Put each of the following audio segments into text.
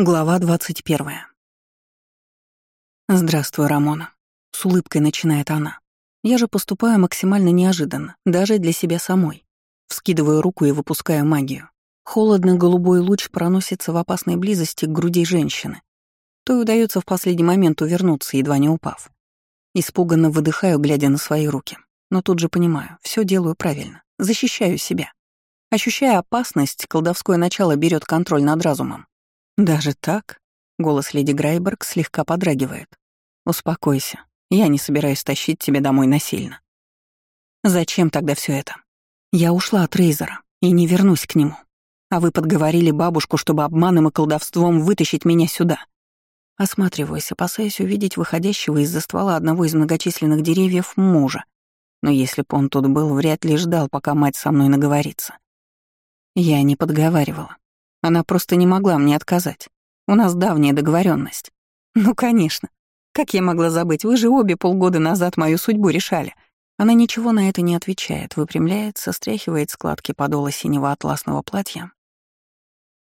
Глава 21. «Здравствуй, Рамона», — с улыбкой начинает она. «Я же поступаю максимально неожиданно, даже для себя самой. Вскидываю руку и выпускаю магию. Холодно-голубой луч проносится в опасной близости к груди женщины. То и удается в последний момент увернуться, едва не упав. Испуганно выдыхаю, глядя на свои руки. Но тут же понимаю, все делаю правильно, защищаю себя. Ощущая опасность, колдовское начало берет контроль над разумом. «Даже так?» — голос леди Грайберг слегка подрагивает. «Успокойся. Я не собираюсь тащить тебя домой насильно». «Зачем тогда все это? Я ушла от Рейзера и не вернусь к нему. А вы подговорили бабушку, чтобы обманом и колдовством вытащить меня сюда». Осматриваюсь, опасаясь увидеть выходящего из-за ствола одного из многочисленных деревьев мужа. Но если б он тут был, вряд ли ждал, пока мать со мной наговорится. Я не подговаривала. Она просто не могла мне отказать. У нас давняя договоренность. Ну, конечно. Как я могла забыть? Вы же обе полгода назад мою судьбу решали. Она ничего на это не отвечает, выпрямляется, стряхивает складки подола синего атласного платья,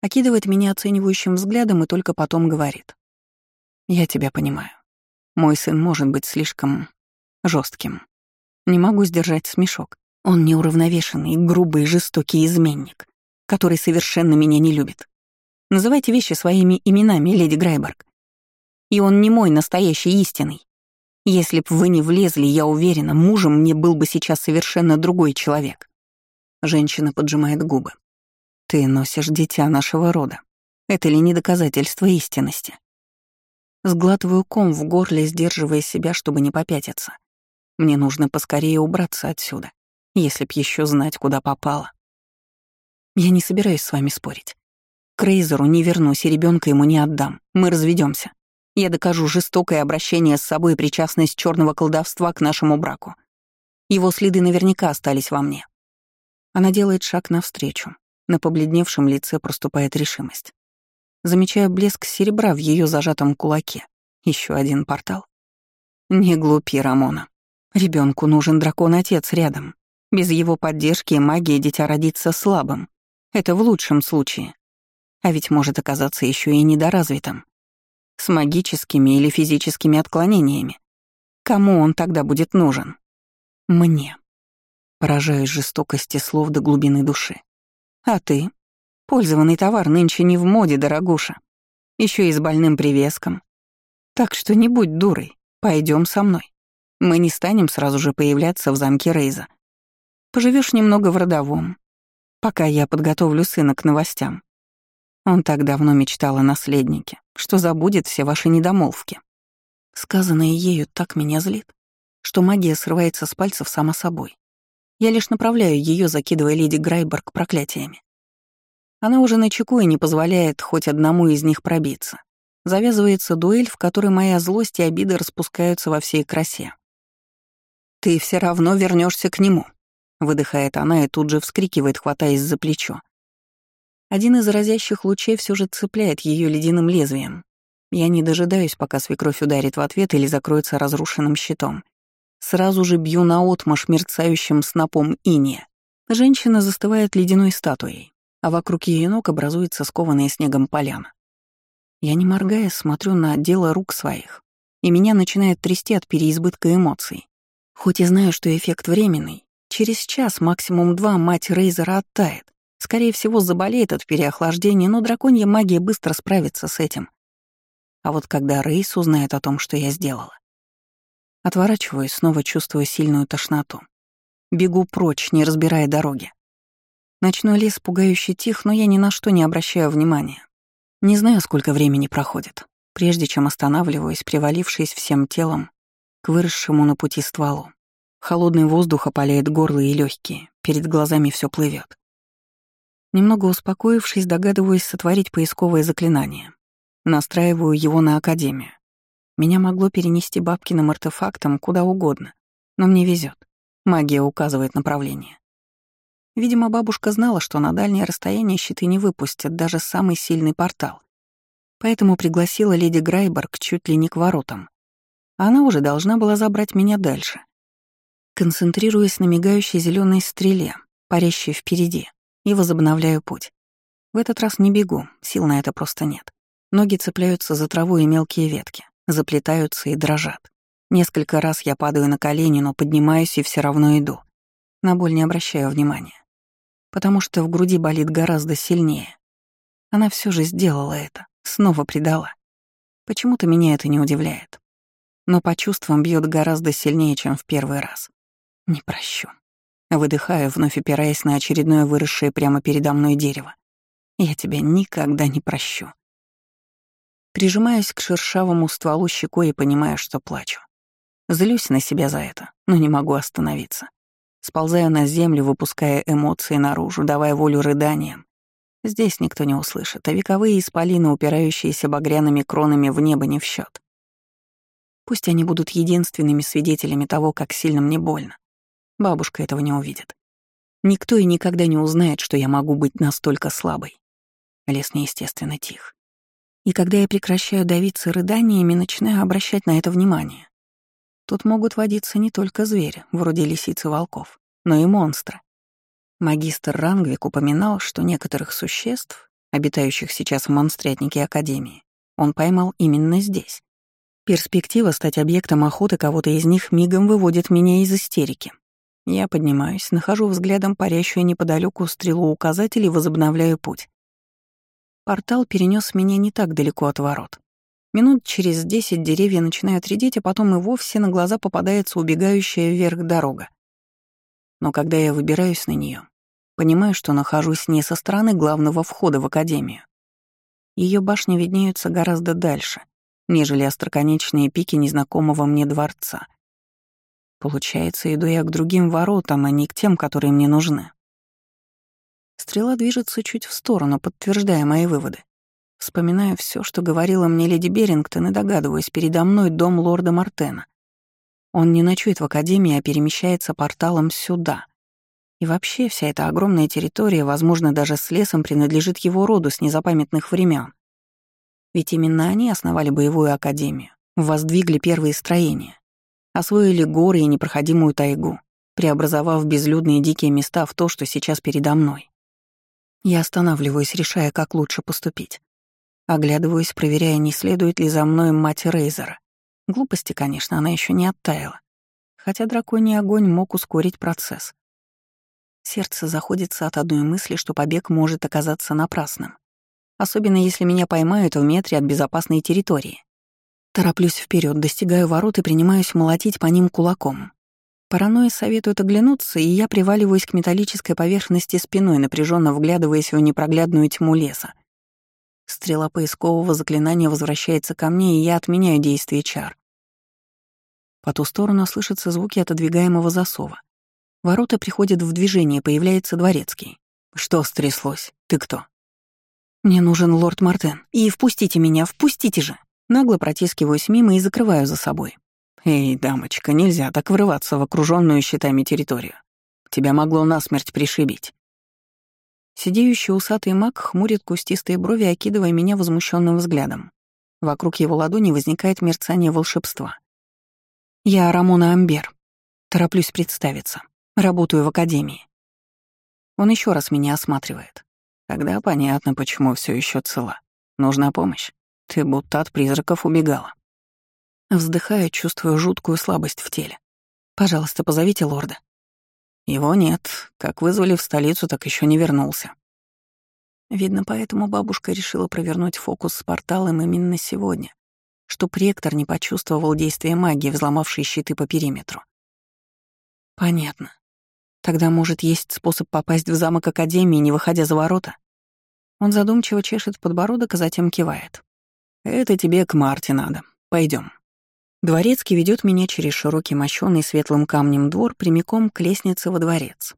окидывает меня оценивающим взглядом и только потом говорит. «Я тебя понимаю. Мой сын может быть слишком жестким. Не могу сдержать смешок. Он неуравновешенный, грубый, жестокий изменник который совершенно меня не любит. Называйте вещи своими именами, леди Грайберг. И он не мой настоящий истинный. Если б вы не влезли, я уверена, мужем мне был бы сейчас совершенно другой человек. Женщина поджимает губы. Ты носишь дитя нашего рода. Это ли не доказательство истинности? Сглатываю ком в горле, сдерживая себя, чтобы не попятиться. Мне нужно поскорее убраться отсюда, если б еще знать, куда попало. Я не собираюсь с вами спорить. К Рейзеру не вернусь и ребенка ему не отдам. Мы разведемся. Я докажу жестокое обращение с собой и причастность черного колдовства к нашему браку. Его следы наверняка остались во мне. Она делает шаг навстречу. На побледневшем лице проступает решимость. Замечаю блеск серебра в ее зажатом кулаке. Еще один портал. Не глупи, Рамона. Ребенку нужен дракон-отец рядом. Без его поддержки и магии дитя родится слабым. Это в лучшем случае. А ведь может оказаться еще и недоразвитым. С магическими или физическими отклонениями. Кому он тогда будет нужен? Мне. Поражаюсь жестокости слов до глубины души. А ты? Пользованный товар нынче не в моде, дорогуша. Еще и с больным привеском. Так что не будь дурой, пойдем со мной. Мы не станем сразу же появляться в замке Рейза. Поживешь немного в родовом, пока я подготовлю сына к новостям. Он так давно мечтал о наследнике, что забудет все ваши недомолвки. Сказанное ею так меня злит, что магия срывается с пальцев сама собой. Я лишь направляю ее, закидывая леди Грайберг проклятиями. Она уже на чеку и не позволяет хоть одному из них пробиться. Завязывается дуэль, в которой моя злость и обида распускаются во всей красе. «Ты все равно вернешься к нему», Выдыхает она и тут же вскрикивает, хватаясь за плечо. Один из разящих лучей все же цепляет ее ледяным лезвием. Я не дожидаюсь, пока свекровь ударит в ответ или закроется разрушенным щитом. Сразу же бью наотмашь мерцающим снопом иния. Женщина застывает ледяной статуей, а вокруг ее ног образуется скованная снегом поляна. Я, не моргая, смотрю на дело рук своих, и меня начинает трясти от переизбытка эмоций. Хоть и знаю, что эффект временный, Через час, максимум два, мать Рейзера оттает. Скорее всего, заболеет от переохлаждения, но драконья магия быстро справится с этим. А вот когда Рейс узнает о том, что я сделала. Отворачиваюсь, снова чувствуя сильную тошноту. Бегу прочь, не разбирая дороги. Ночной лес пугающе тих, но я ни на что не обращаю внимания. Не знаю, сколько времени проходит, прежде чем останавливаюсь, привалившись всем телом к выросшему на пути стволу. Холодный воздух опаляет горло и легкие, перед глазами все плывет. Немного успокоившись, догадываюсь сотворить поисковое заклинание. Настраиваю его на Академию. Меня могло перенести бабкиным артефактом куда угодно, но мне везет. Магия указывает направление. Видимо, бабушка знала, что на дальнее расстояние щиты не выпустят даже самый сильный портал. Поэтому пригласила леди Грайберг чуть ли не к воротам. Она уже должна была забрать меня дальше. Концентрируясь на мигающей зеленой стреле, парящей впереди, и возобновляю путь. В этот раз не бегу, сил на это просто нет. Ноги цепляются за траву и мелкие ветки, заплетаются и дрожат. Несколько раз я падаю на колени, но поднимаюсь и все равно иду. На боль не обращаю внимания. Потому что в груди болит гораздо сильнее. Она все же сделала это, снова предала. Почему-то меня это не удивляет. Но по чувствам бьет гораздо сильнее, чем в первый раз. Не прощу. Выдыхаю, вновь опираясь на очередное выросшее прямо передо мной дерево. Я тебя никогда не прощу. Прижимаюсь к шершавому стволу щекой и понимаю, что плачу. Злюсь на себя за это, но не могу остановиться. Сползаю на землю, выпуская эмоции наружу, давая волю рыданиям. Здесь никто не услышит, а вековые исполины, упирающиеся багряными кронами в небо, не в счет. Пусть они будут единственными свидетелями того, как сильно мне больно. Бабушка этого не увидит. Никто и никогда не узнает, что я могу быть настолько слабой. Лес неестественно тих. И когда я прекращаю давиться рыданиями, начинаю обращать на это внимание. Тут могут водиться не только звери, вроде лисиц и волков, но и монстры. Магистр Рангвик упоминал, что некоторых существ, обитающих сейчас в монстрятнике Академии, он поймал именно здесь. Перспектива стать объектом охоты кого-то из них мигом выводит меня из истерики. Я поднимаюсь, нахожу взглядом парящую неподалеку стрелу указателя и возобновляю путь. Портал перенес меня не так далеко от ворот. Минут через десять деревья начинают редеть, а потом и вовсе на глаза попадается убегающая вверх дорога. Но когда я выбираюсь на нее, понимаю, что нахожусь не со стороны главного входа в академию. Ее башни виднеются гораздо дальше, нежели остроконечные пики незнакомого мне дворца. Получается, иду я к другим воротам, а не к тем, которые мне нужны. Стрела движется чуть в сторону, подтверждая мои выводы. Вспоминаю все, что говорила мне леди Берингтон, и догадываюсь, передо мной дом лорда Мартена. Он не ночует в Академии, а перемещается порталом сюда. И вообще вся эта огромная территория, возможно, даже с лесом, принадлежит его роду с незапамятных времен. Ведь именно они основали боевую академию, воздвигли первые строения, освоили горы и непроходимую тайгу, преобразовав безлюдные дикие места в то, что сейчас передо мной. Я останавливаюсь, решая, как лучше поступить. Оглядываюсь, проверяя, не следует ли за мной мать Рейзера. Глупости, конечно, она еще не оттаяла. Хотя драконий огонь мог ускорить процесс. Сердце заходится от одной мысли, что побег может оказаться напрасным. Особенно если меня поймают в метре от безопасной территории. Тороплюсь вперед, достигаю ворот и принимаюсь молотить по ним кулаком. Паранойя советует оглянуться, и я приваливаюсь к металлической поверхности спиной, напряженно вглядываясь в непроглядную тьму леса. Стрела поискового заклинания возвращается ко мне, и я отменяю действие чар. По ту сторону слышатся звуки отодвигаемого засова. Ворота приходят в движение, появляется дворецкий. «Что стряслось? Ты кто?» «Мне нужен лорд Мартен. И впустите меня, впустите же!» Нагло протискиваюсь мимо и закрываю за собой. «Эй, дамочка, нельзя так врываться в окруженную щитами территорию. Тебя могло насмерть пришибить. Сидеющий усатый маг хмурит кустистые брови, окидывая меня возмущенным взглядом. Вокруг его ладони возникает мерцание волшебства. «Я Рамона Амбер. Тороплюсь представиться. Работаю в академии». Он еще раз меня осматривает. Тогда понятно, почему все еще цела. Нужна помощь. Ты будто от призраков убегала. Вздыхая, чувствую жуткую слабость в теле. «Пожалуйста, позовите лорда». Его нет. Как вызвали в столицу, так еще не вернулся. Видно, поэтому бабушка решила провернуть фокус с порталом именно сегодня, чтоб ректор не почувствовал действия магии, взломавшей щиты по периметру. Понятно. Тогда, может, есть способ попасть в замок Академии, не выходя за ворота? Он задумчиво чешет подбородок, а затем кивает. «Это тебе к Марте надо. Пойдем. Дворецкий ведет меня через широкий мощёный светлым камнем двор прямиком к лестнице во дворец.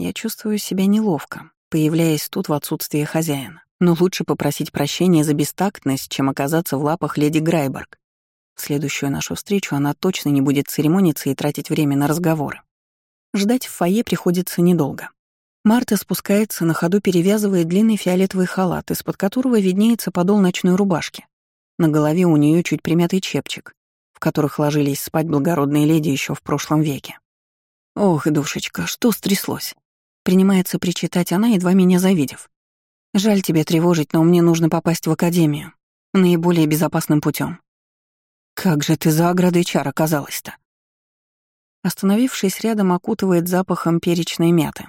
Я чувствую себя неловко, появляясь тут в отсутствие хозяина, но лучше попросить прощения за бестактность, чем оказаться в лапах леди Грайберг. В следующую нашу встречу она точно не будет церемониться и тратить время на разговоры. Ждать в фойе приходится недолго. Марта спускается, на ходу перевязывая длинный фиолетовый халат, из-под которого виднеется подол ночной рубашки. На голове у нее чуть примятый чепчик, которых ложились спать благородные леди еще в прошлом веке. «Ох, душечка, что стряслось?» Принимается причитать она, едва меня завидев. «Жаль тебя тревожить, но мне нужно попасть в академию. наиболее безопасным путем. Как же ты за оградой чар оказалась-то? Остановившись рядом, окутывает запахом перечной мяты.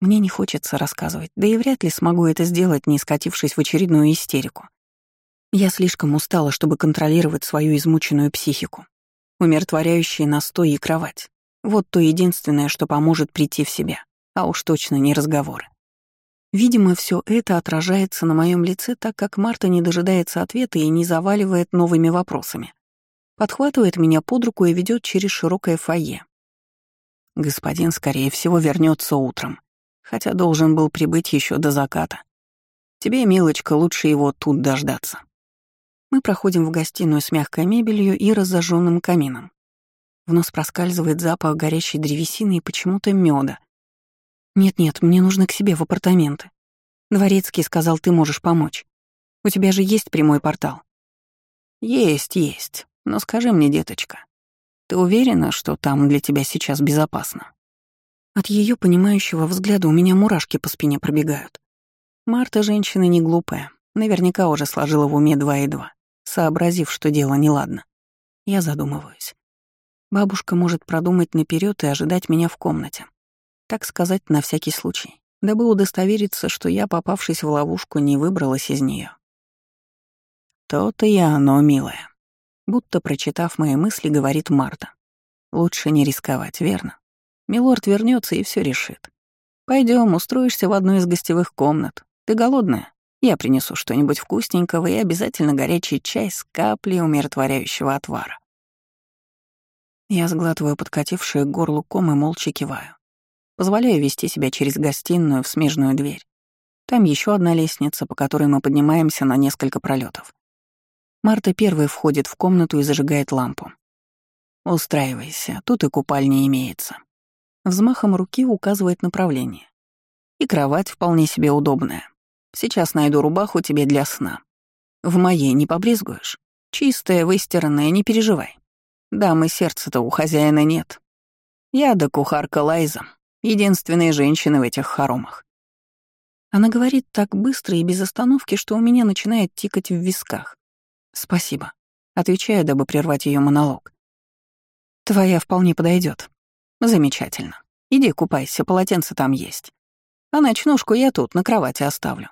Мне не хочется рассказывать, да и вряд ли смогу это сделать, не скатившись в очередную истерику. Я слишком устала, чтобы контролировать свою измученную психику. Умиротворяющие настой и кровать. Вот то единственное, что поможет прийти в себя, а уж точно не разговоры. Видимо, все это отражается на моем лице, так как Марта не дожидается ответа и не заваливает новыми вопросами. Подхватывает меня под руку и ведет через широкое фойе. Господин, скорее всего, вернется утром хотя должен был прибыть еще до заката. Тебе, милочка, лучше его тут дождаться. Мы проходим в гостиную с мягкой мебелью и разожженным камином. В нос проскальзывает запах горящей древесины и почему-то меда. Нет-нет, мне нужно к себе в апартаменты. Дворецкий сказал, ты можешь помочь. У тебя же есть прямой портал. Есть, есть. Но скажи мне, деточка, ты уверена, что там для тебя сейчас безопасно? От ее понимающего взгляда у меня мурашки по спине пробегают. Марта женщина не глупая, наверняка уже сложила в уме два и два, сообразив, что дело неладно. Я задумываюсь. Бабушка может продумать наперед и ожидать меня в комнате. Так сказать, на всякий случай, дабы удостовериться, что я, попавшись в ловушку, не выбралась из нее. «То-то и оно, милая», будто прочитав мои мысли, говорит Марта. «Лучше не рисковать, верно?» Милорд вернется и все решит. Пойдем, устроишься в одну из гостевых комнат. Ты голодная? Я принесу что-нибудь вкусненького и обязательно горячий чай с каплей умиротворяющего отвара. Я сглатываю подкатившие к горлу ком и молча киваю. Позволяю вести себя через гостиную в смежную дверь. Там еще одна лестница, по которой мы поднимаемся на несколько пролетов. Марта первой входит в комнату и зажигает лампу. «Устраивайся, тут и купальня имеется». Взмахом руки указывает направление. И кровать вполне себе удобная. Сейчас найду рубаху тебе для сна. В моей не побрезгуешь? Чистая, выстиранная, не переживай. Дамы сердца-то у хозяина нет. Я да кухарка Лайза, единственные женщины в этих хоромах. Она говорит так быстро и без остановки, что у меня начинает тикать в висках. Спасибо. Отвечаю, дабы прервать ее монолог. Твоя вполне подойдет. Замечательно. Иди купайся, полотенце там есть. А ночнушку я тут, на кровати оставлю.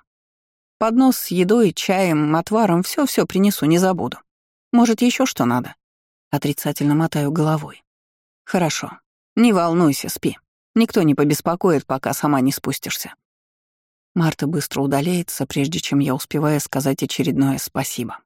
Поднос с едой, чаем, отваром, все все принесу, не забуду. Может, еще что надо? Отрицательно мотаю головой. Хорошо. Не волнуйся, спи. Никто не побеспокоит, пока сама не спустишься. Марта быстро удаляется, прежде чем я успеваю сказать очередное спасибо.